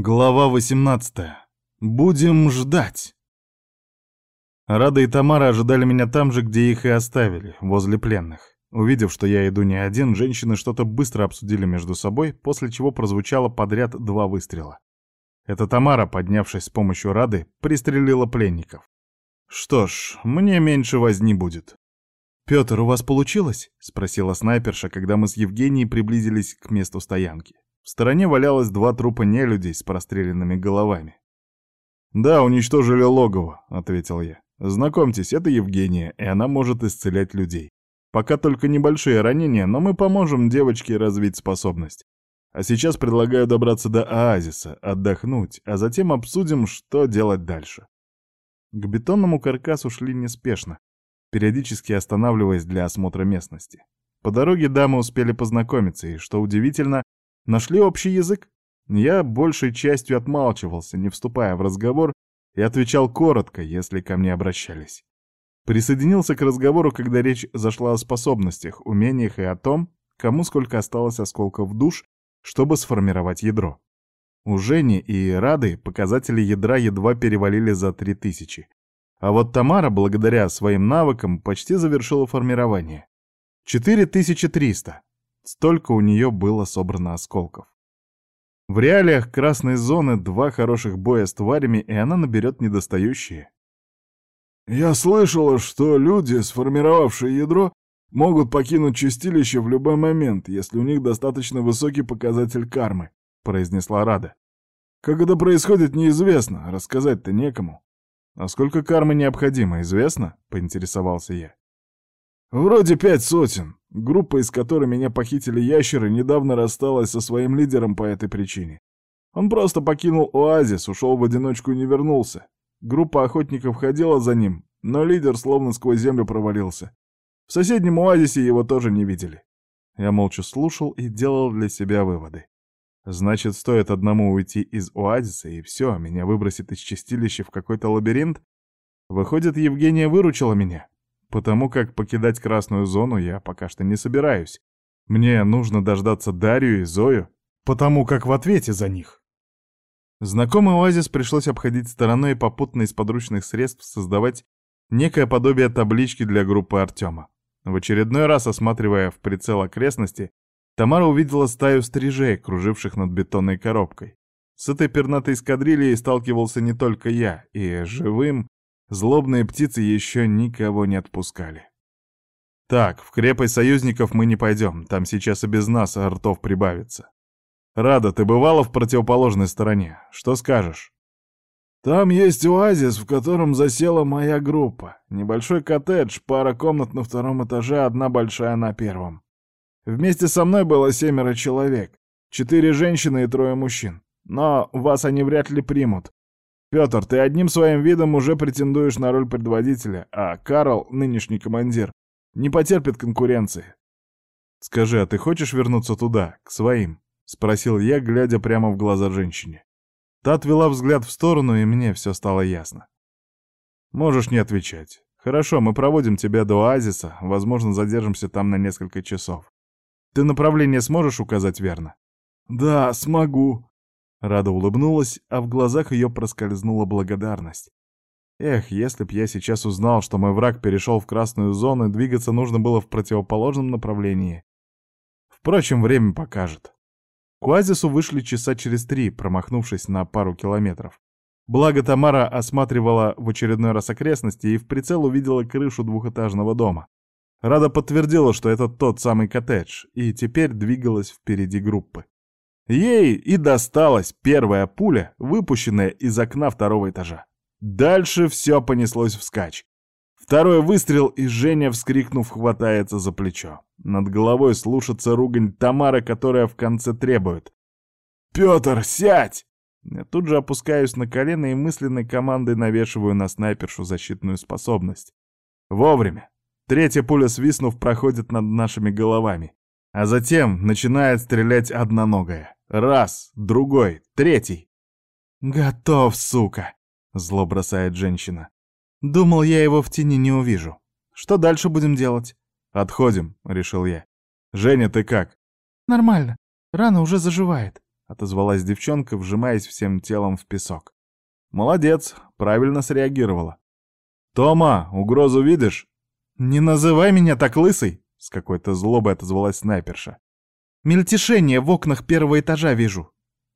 Глава 18. Будем ждать. Рада и Тамара ожидали меня там же, где их и оставили, возле пленных. Увидев, что я иду не один, женщины что-то быстро обсудили между собой, после чего прозвучало подряд два выстрела. Это Тамара, поднявшись с помощью Рады, пристрелила пленников. Что ж, мне меньше возни будет. «Пётр, у вас получилось?» — спросила снайперша, когда мы с Евгенией приблизились к месту стоянки. В стороне валялось два трупа нелюдей с простреленными головами. «Да, уничтожили логово», — ответил я. «Знакомьтесь, это Евгения, и она может исцелять людей. Пока только небольшие ранения, но мы поможем девочке развить способность. А сейчас предлагаю добраться до оазиса, отдохнуть, а затем обсудим, что делать дальше». К бетонному каркасу шли неспешно, периодически останавливаясь для осмотра местности. По дороге дамы успели познакомиться, и, что удивительно, Нашли общий язык? Я большей частью отмалчивался, не вступая в разговор, и отвечал коротко, если ко мне обращались. Присоединился к разговору, когда речь зашла о способностях, умениях и о том, кому сколько осталось осколков душ, чтобы сформировать ядро. У Жени и Рады показатели ядра едва перевалили за 3000. А вот Тамара, благодаря своим навыкам, почти завершила формирование. 4300. Столько у нее было собрано осколков. В реалиях красной зоны два хороших боя с тварями, и она наберет недостающие. «Я слышала, что люди, сформировавшие ядро, могут покинуть чистилище в любой момент, если у них достаточно высокий показатель кармы», — произнесла Рада. «Как это происходит, неизвестно, рассказать-то некому». «А сколько кармы необходимо, известно?» — поинтересовался я. «Вроде пять сотен. Группа, из которой меня похитили ящеры, недавно рассталась со своим лидером по этой причине. Он просто покинул оазис, ушел в одиночку и не вернулся. Группа охотников ходила за ним, но лидер словно сквозь землю провалился. В соседнем оазисе его тоже не видели. Я молча слушал и делал для себя выводы. Значит, стоит одному уйти из оазиса, и все, меня выбросит из чистилища в какой-то лабиринт? Выходит, Евгения выручила меня? Потому как покидать красную зону я пока что не собираюсь. Мне нужно дождаться Дарью и Зою, потому как в ответе за них. Знакомый оазис пришлось обходить стороной и попутно из подручных средств создавать некое подобие таблички для группы Артема. В очередной раз, осматривая в прицел окрестности, Тамара увидела стаю стрижей, круживших над бетонной коробкой. С этой пернатой эскадрильей сталкивался не только я, и живым Злобные птицы еще никого не отпускали. Так, в крепость союзников мы не пойдем, там сейчас и без нас ртов прибавится. Рада, ты бывала в противоположной стороне, что скажешь? Там есть оазис, в котором засела моя группа. Небольшой коттедж, пара комнат на втором этаже, одна большая на первом. Вместе со мной было семеро человек, четыре женщины и трое мужчин. Но вас они вряд ли примут. Петр, ты одним своим видом уже претендуешь на роль предводителя, а Карл, нынешний командир, не потерпит конкуренции. Скажи, а ты хочешь вернуться туда, к своим? Спросил я, глядя прямо в глаза женщине. Та отвела взгляд в сторону, и мне все стало ясно. Можешь не отвечать. Хорошо, мы проводим тебя до оазиса, возможно, задержимся там на несколько часов. Ты направление сможешь указать верно? Да, смогу, Рада улыбнулась, а в глазах ее проскользнула благодарность. Эх, если б я сейчас узнал, что мой враг перешел в красную зону и двигаться нужно было в противоположном направлении. Впрочем, время покажет. К оазису вышли часа через три, промахнувшись на пару километров. Благо Тамара осматривала в очередной раз окрестности и в прицел увидела крышу двухэтажного дома. Рада подтвердила, что это тот самый коттедж, и теперь двигалась впереди группы. Ей и досталась первая пуля, выпущенная из окна второго этажа. Дальше все понеслось вскачь. Второй выстрел, и Женя, вскрикнув, хватается за плечо. Над головой слушается ругань Тамары, которая в конце требует. «Петр, сядь!» Я тут же опускаюсь на колено и мысленной командой навешиваю на снайпершу защитную способность. Вовремя. Третья пуля, свистнув, проходит над нашими головами. А затем начинает стрелять одноногая. Раз, другой, третий. «Готов, сука!» — зло бросает женщина. «Думал, я его в тени не увижу. Что дальше будем делать?» «Отходим», — решил я. «Женя, ты как?» «Нормально. Рана уже заживает», — отозвалась девчонка, вжимаясь всем телом в песок. Молодец, правильно среагировала. Тома, угрозу видишь? Не называй меня так лысый, с какой-то злобой отозвалась снайперша. Мельтешение в окнах первого этажа вижу.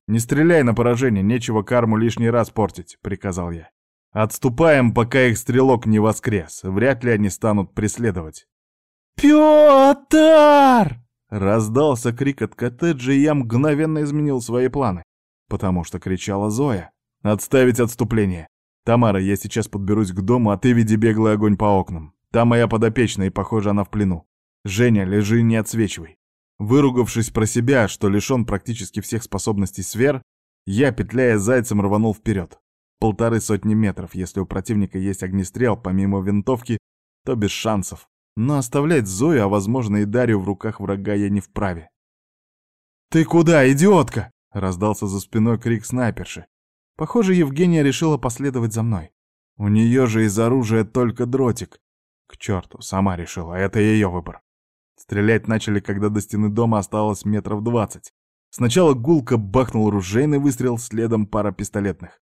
Не стреляй на поражение, нечего карму лишний раз портить, приказал я. Отступаем, пока их стрелок не воскрес. Вряд ли они станут преследовать. «Пётр!» Раздался крик от коттеджа, и я мгновенно изменил свои планы, потому что кричала Зоя. «Отставить отступление! Тамара, я сейчас подберусь к дому, а ты веди беглый огонь по окнам. Там моя подопечная, и, похоже, она в плену. Женя, лежи, не отсвечивай». Выругавшись про себя, что лишен практически всех способностей сфер, я, петляя зайцем, рванул вперед. Полторы сотни метров, если у противника есть огнестрел, помимо винтовки, то без шансов. Но оставлять Зою, а возможно и Дарью в руках врага я не вправе. «Ты куда, идиотка?» — раздался за спиной крик снайперши. Похоже, Евгения решила последовать за мной. У нее же из оружия только дротик. К черту, сама решила, это ее выбор. Стрелять начали, когда до стены дома осталось метров двадцать. Сначала гулко бахнул ружейный выстрел, следом пара пистолетных.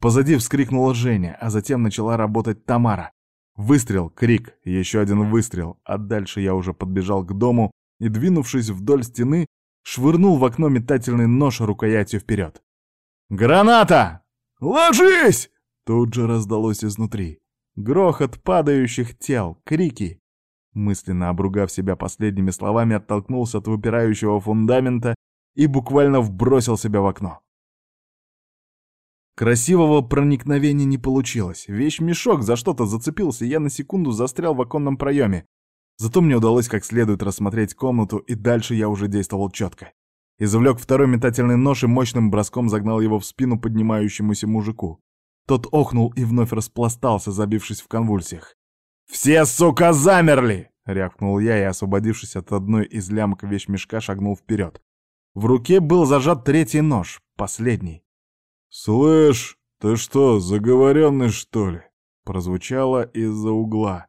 Позади вскрикнула Женя, а затем начала работать Тамара. Выстрел, крик, еще один выстрел, а дальше я уже подбежал к дому и, двинувшись вдоль стены, швырнул в окно метательный нож рукоятью вперед. «Граната! Ложись!» Тут же раздалось изнутри. Грохот падающих тел, крики. Мысленно обругав себя последними словами, оттолкнулся от выпирающего фундамента и буквально вбросил себя в окно. Красивого проникновения не получилось. Вещь-мешок за что-то зацепился, и я на секунду застрял в оконном проеме. Зато мне удалось как следует рассмотреть комнату, и дальше я уже действовал четко. Извлек второй метательный нож и мощным броском загнал его в спину поднимающемуся мужику. Тот охнул и вновь распластался, забившись в конвульсиях. «Все, сука, замерли!» — рявкнул я и, освободившись от одной из лямок вещмешка, шагнул вперед. В руке был зажат третий нож, последний. «Слышь, ты что, заговоренный, что ли?» Прозвучало из-за угла.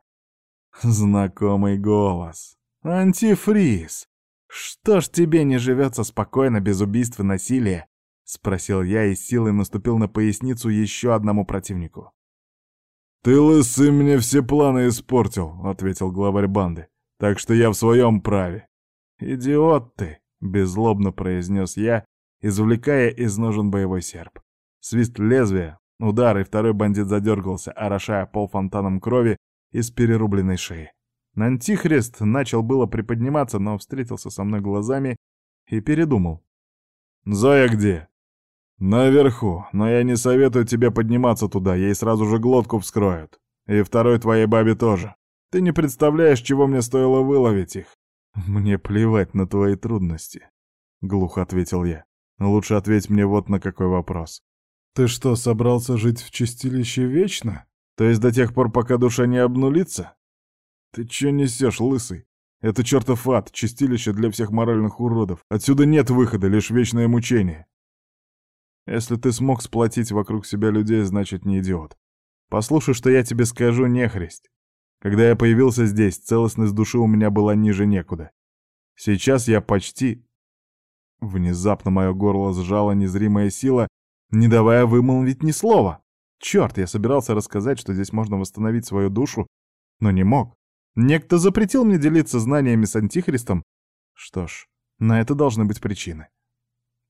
Знакомый голос. «Антифриз! Что ж тебе не живется спокойно без убийств и насилия?» — спросил я и силой наступил на поясницу еще одному противнику. «Ты, лысый, мне все планы испортил», — ответил главарь банды. «Так что я в своем праве». «Идиот ты», — беззлобно произнес я, извлекая из ножен боевой серп. Свист лезвия, удар, и второй бандит задергался, орошая пол фонтаном крови из перерубленной шеи. Антихрист начал было приподниматься, но встретился со мной глазами и передумал. «Зоя где?» «Наверху, но я не советую тебе подниматься туда, ей сразу же глотку вскроют. И второй твоей бабе тоже. Ты не представляешь, чего мне стоило выловить их». «Мне плевать на твои трудности», — глухо ответил я. «Лучше ответь мне вот на какой вопрос. Ты что, собрался жить в чистилище вечно? То есть до тех пор, пока душа не обнулится? Ты чё несешь, лысый? Это чертов ад, чистилище для всех моральных уродов. Отсюда нет выхода, лишь вечное мучение. Если ты смог сплотить вокруг себя людей, значит не идиот. Послушай, что я тебе скажу, нехресть. Когда я появился здесь, целостность души у меня была ниже некуда. Сейчас я почти... Внезапно мое горло сжала незримая сила, не давая вымолвить ни слова. Черт, я собирался рассказать, что здесь можно восстановить свою душу, но не мог. Некто запретил мне делиться знаниями с Антихристом. Что ж, на это должны быть причины.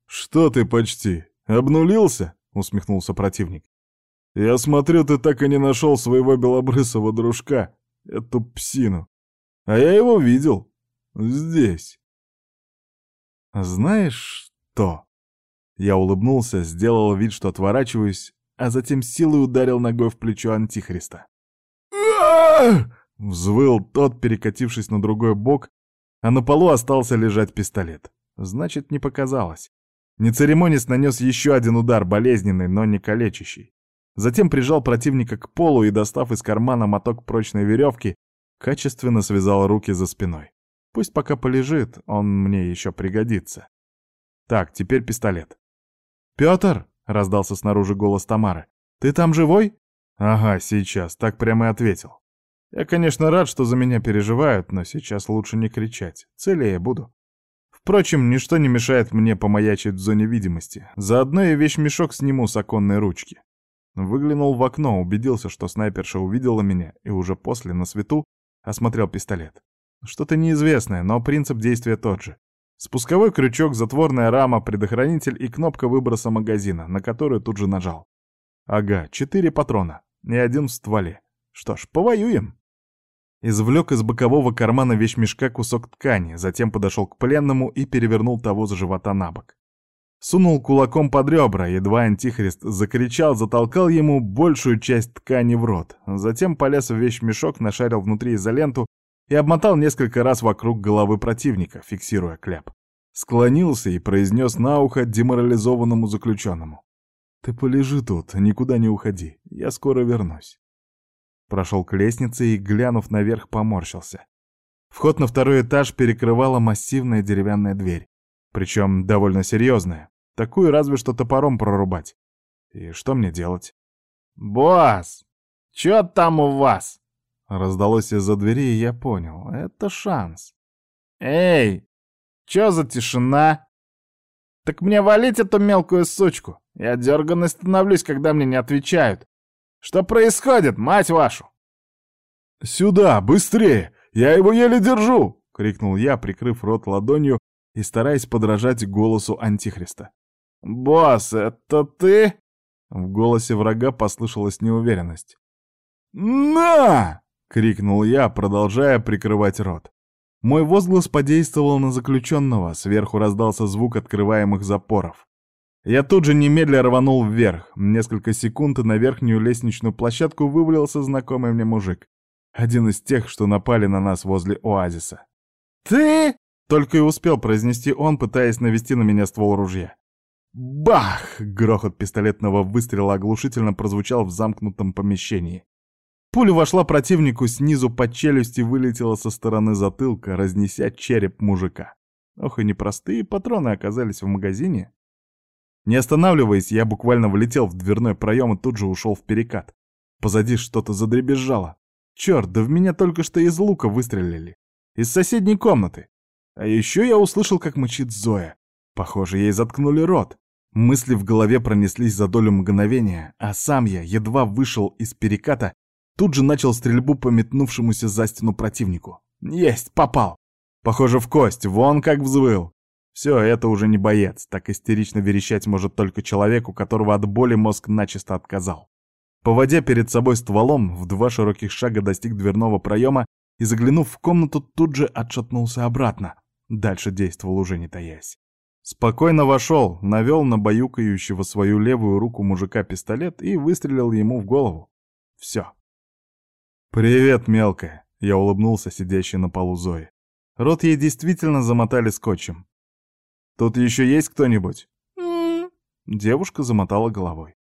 «Что ты почти? Обнулился?» — усмехнулся противник. «Я смотрю, ты так и не нашел своего белобрысого дружка, эту псину. А я его видел. Здесь». «Знаешь что?» Я улыбнулся, сделал вид, что отворачиваюсь, а затем силой ударил ногой в плечо Антихриста. Взвыл тот, перекатившись на другой бок, а на полу остался лежать пистолет. Значит, не показалось. Не церемонясь нанес еще один удар, болезненный, но не калечащий. Затем прижал противника к полу и, достав из кармана моток прочной веревки, качественно связал руки за спиной. Пусть пока полежит, он мне еще пригодится. Так, теперь пистолет. «Пётр!» — раздался снаружи голос Тамары. «Ты там живой?» «Ага, сейчас», — так прямо и ответил. «Я, конечно, рад, что за меня переживают, но сейчас лучше не кричать. Целее буду». Впрочем, ничто не мешает мне помаячить в зоне видимости. Заодно и вещмешок сниму с оконной ручки. Выглянул в окно, убедился, что снайперша увидела меня, и уже после, на свету, осмотрел пистолет. Что-то неизвестное, но принцип действия тот же. Спусковой крючок, затворная рама, предохранитель и кнопка выброса магазина, на которую тут же нажал. Ага, четыре патрона, и один в стволе. Что ж, повоюем. Извлек из бокового кармана вещмешка кусок ткани, затем подошел к пленному и перевернул того за живота на бок. Сунул кулаком под ребра, едва антихрист закричал, затолкал ему большую часть ткани в рот. Затем полез в вещмешок, нашарил внутри изоленту и обмотал несколько раз вокруг головы противника, фиксируя кляп. Склонился и произнес на ухо деморализованному заключенному. «Ты полежи тут, никуда не уходи, я скоро вернусь». Прошел к лестнице и, глянув наверх, поморщился. Вход на второй этаж перекрывала массивная деревянная дверь. Причем довольно серьезная. Такую разве что топором прорубать. И что мне делать? «Босс, чё там у вас?» Раздалось из-за двери, и я понял. Это шанс. «Эй, чё за тишина?» «Так мне валить эту мелкую сучку. Я дерганно становлюсь, когда мне не отвечают. Что происходит, мать вашу?» «Сюда, быстрее! Я его еле держу!» — крикнул я, прикрыв рот ладонью и стараясь подражать голосу Антихриста. «Босс, это ты?» В голосе врага послышалась неуверенность. «На!» — крикнул я, продолжая прикрывать рот. Мой возглас подействовал на заключенного, сверху раздался звук открываемых запоров. Я тут же немедля рванул вверх. Несколько секунд и на верхнюю лестничную площадку вывалился знакомый мне мужик. Один из тех, что напали на нас возле оазиса. «Ты?» — только и успел произнести он, пытаясь навести на меня ствол ружья. Бах! Грохот пистолетного выстрела оглушительно прозвучал в замкнутом помещении. Пуля вошла противнику снизу под челюсть и вылетела со стороны затылка, разнеся череп мужика. Ох и непростые патроны оказались в магазине. Не останавливаясь, я буквально влетел в дверной проем и тут же ушел в перекат. Позади что-то задребезжало. Черт, да в меня только что из лука выстрелили. Из соседней комнаты. А еще я услышал, как мычит Зоя. Похоже, ей заткнули рот. Мысли в голове пронеслись за долю мгновения, а сам я, едва вышел из переката, тут же начал стрельбу по метнувшемуся за стену противнику. Есть, попал. Похоже, в кость, вон как взвыл. Все, это уже не боец, так истерично верещать может только человек, у которого от боли мозг начисто отказал. Поводя перед собой стволом, в два широких шага достиг дверного проема и, заглянув в комнату, тут же отшатнулся обратно. Дальше действовал уже не таясь. Спокойно вошел, навел на баюкающего свою левую руку мужика пистолет и выстрелил ему в голову. Все. «Привет, мелкая!» — я улыбнулся, сидящей на полу Зои. Рот ей действительно замотали скотчем. Тут еще есть кто-нибудь?» Девушка замотала головой.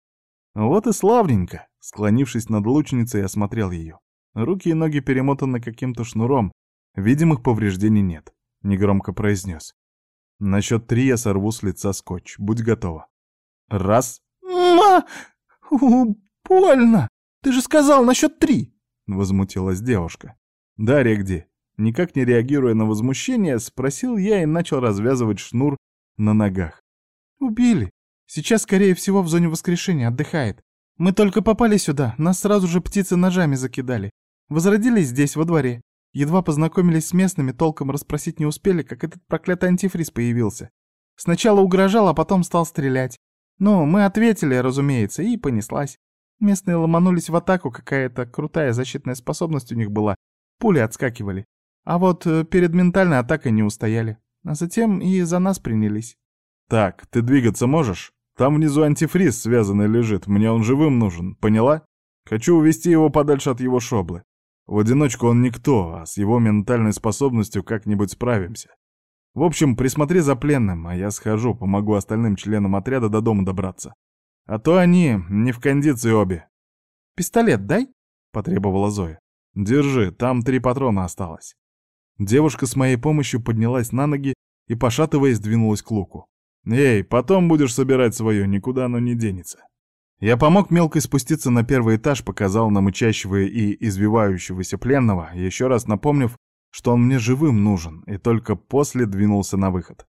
«Вот и славненько!» Склонившись над лучницей, осмотрел ее. Руки и ноги перемотаны каким-то шнуром. Видимых повреждений нет. Негромко произнес. На счет три я сорву с лица скотч. Будь готова. Раз. «Ма! больно! Ты же сказал на счет три!» Возмутилась девушка. Дарья где? Никак не реагируя на возмущение, спросил я и начал развязывать шнур на ногах. «Убили. Сейчас, скорее всего, в зоне воскрешения отдыхает. Мы только попали сюда, нас сразу же птицы ножами закидали. Возродились здесь, во дворе. Едва познакомились с местными, толком расспросить не успели, как этот проклятый антифриз появился. Сначала угрожал, а потом стал стрелять. Ну, мы ответили, разумеется, и понеслась. Местные ломанулись в атаку, какая-то крутая защитная способность у них была. Пули отскакивали. А вот э, перед ментальной атакой не устояли. А затем и за нас принялись. «Так, ты двигаться можешь? Там внизу антифриз связанный лежит, мне он живым нужен, поняла? Хочу увести его подальше от его шоблы. В одиночку он никто, а с его ментальной способностью как-нибудь справимся. В общем, присмотри за пленным, а я схожу, помогу остальным членам отряда до дома добраться. А то они не в кондиции обе». «Пистолет дай», — потребовала Зоя. «Держи, там три патрона осталось». Девушка с моей помощью поднялась на ноги и, пошатываясь, двинулась к луку. «Эй, потом будешь собирать свое, никуда оно не денется». Я помог мелкой спуститься на первый этаж, показал на мычащего и извивающегося пленного, еще раз напомнив, что он мне живым нужен, и только после двинулся на выход.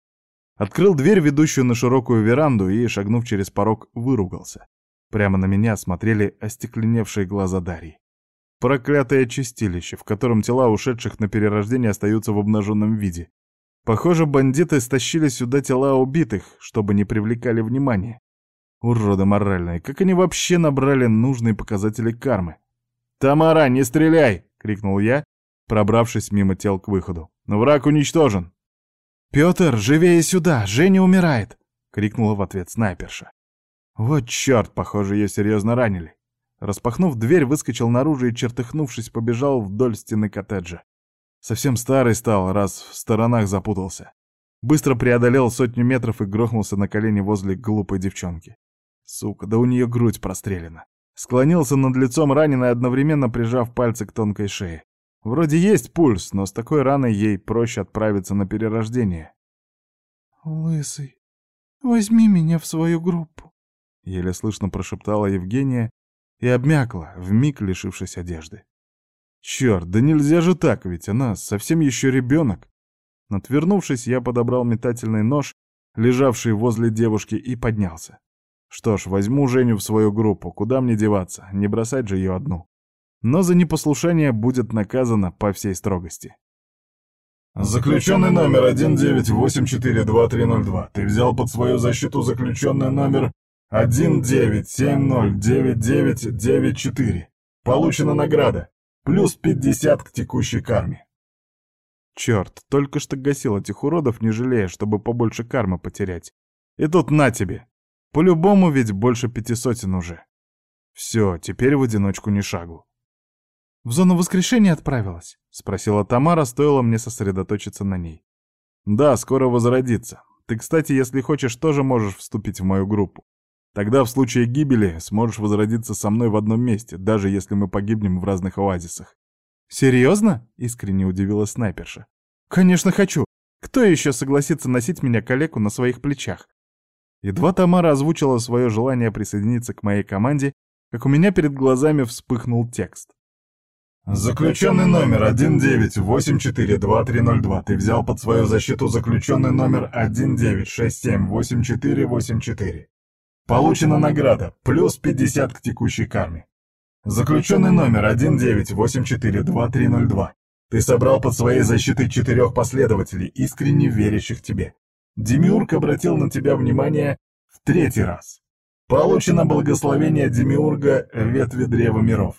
Открыл дверь, ведущую на широкую веранду, и, шагнув через порог, выругался. Прямо на меня смотрели остекленевшие глаза Дарьи. Проклятое чистилище, в котором тела ушедших на перерождение остаются в обнаженном виде. Похоже, бандиты стащили сюда тела убитых, чтобы не привлекали внимания. Уроды моральные, как они вообще набрали нужные показатели кармы? «Тамара, не стреляй!» — крикнул я, пробравшись мимо тел к выходу. «Враг уничтожен!» «Пётр, живее сюда! Женя умирает!» — крикнула в ответ снайперша. Вот чёрт, похоже, её серьезно ранили. Распахнув дверь, выскочил наружу и, чертыхнувшись, побежал вдоль стены коттеджа. Совсем старый стал, раз в сторонах запутался. Быстро преодолел сотню метров и грохнулся на колени возле глупой девчонки. Сука, да у нее грудь прострелена. Склонился над лицом раненой, одновременно прижав пальцы к тонкой шее. Вроде есть пульс, но с такой раной ей проще отправиться на перерождение. «Лысый, возьми меня в свою группу», — еле слышно прошептала Евгения и обмякла, вмиг лишившись одежды. Черт, да нельзя же так, ведь она совсем еще ребенок. Отвернувшись, я подобрал метательный нож, лежавший возле девушки, и поднялся. Что ж, возьму Женю в свою группу, куда мне деваться, не бросать же ее одну. Но за непослушание будет наказано по всей строгости. Заключенный номер 198420302. Ты взял под свою защиту заключенный номер 19709994. Получена награда. Плюс 50 к текущей карме. Черт, только что гасил этих уродов, не жалея, чтобы побольше кармы потерять. И тут на тебе. По-любому ведь больше пяти сотен уже. Все, теперь в одиночку ни шагу. «В зону воскрешения отправилась?» — спросила Тамара, стоило мне сосредоточиться на ней. «Да, скоро возродится. Ты, кстати, если хочешь, тоже можешь вступить в мою группу. Тогда в случае гибели сможешь возродиться со мной в одном месте, даже если мы погибнем в разных оазисах. «Серьезно?» — искренне удивилась снайперша. «Конечно хочу. Кто еще согласится носить меня калеку на своих плечах?» Едва Тамара озвучила свое желание присоединиться к моей команде, как у меня перед глазами вспыхнул текст. Заключенный номер 19842302. Ты взял под свою защиту заключенный номер 19678484. Получена награда, плюс 50 к текущей карме. Заключенный номер 19842302. Ты собрал под своей защитой четырех последователей, искренне верящих тебе. Демиург обратил на тебя внимание в третий раз. Получено благословение Демиурга ветви Древа Миров.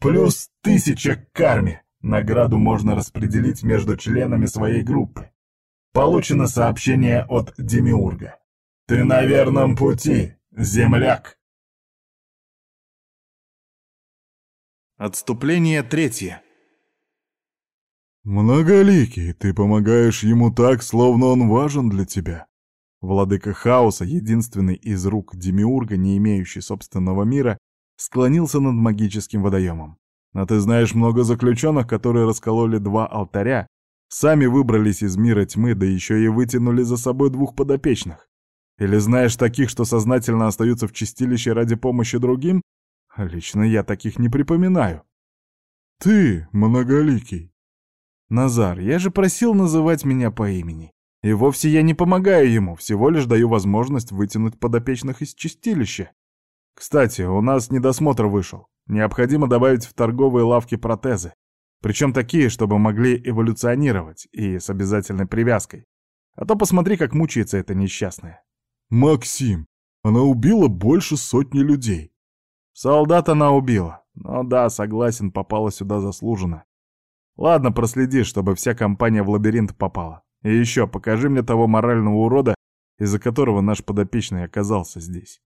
Плюс тысяча к карме. Награду можно распределить между членами своей группы. Получено сообщение от Демиурга. Ты на верном пути, Земляк. Отступление третье. Многоликий, ты помогаешь ему так, словно он важен для тебя. Владыка хаоса, единственный из рук Демиурга, не имеющий собственного мира, склонился над магическим водоемом. А ты знаешь много заключенных, которые раскололи два алтаря, сами выбрались из мира тьмы, да еще и вытянули за собой двух подопечных. Или знаешь таких, что сознательно остаются в чистилище ради помощи другим? Лично я таких не припоминаю. Ты, многоликий. Назар, я же просил называть меня по имени. И вовсе я не помогаю ему, всего лишь даю возможность вытянуть подопечных из чистилища. Кстати, у нас недосмотр вышел. Необходимо добавить в торговые лавки протезы. Причем такие, чтобы могли эволюционировать и с обязательной привязкой. А то посмотри, как мучается эта несчастная. Максим, она убила больше сотни людей. Солдат она убила. Но да, согласен, попала сюда заслуженно. Ладно, проследи, чтобы вся компания в лабиринт попала. И еще, покажи мне того морального урода, из-за которого наш подопечный оказался здесь.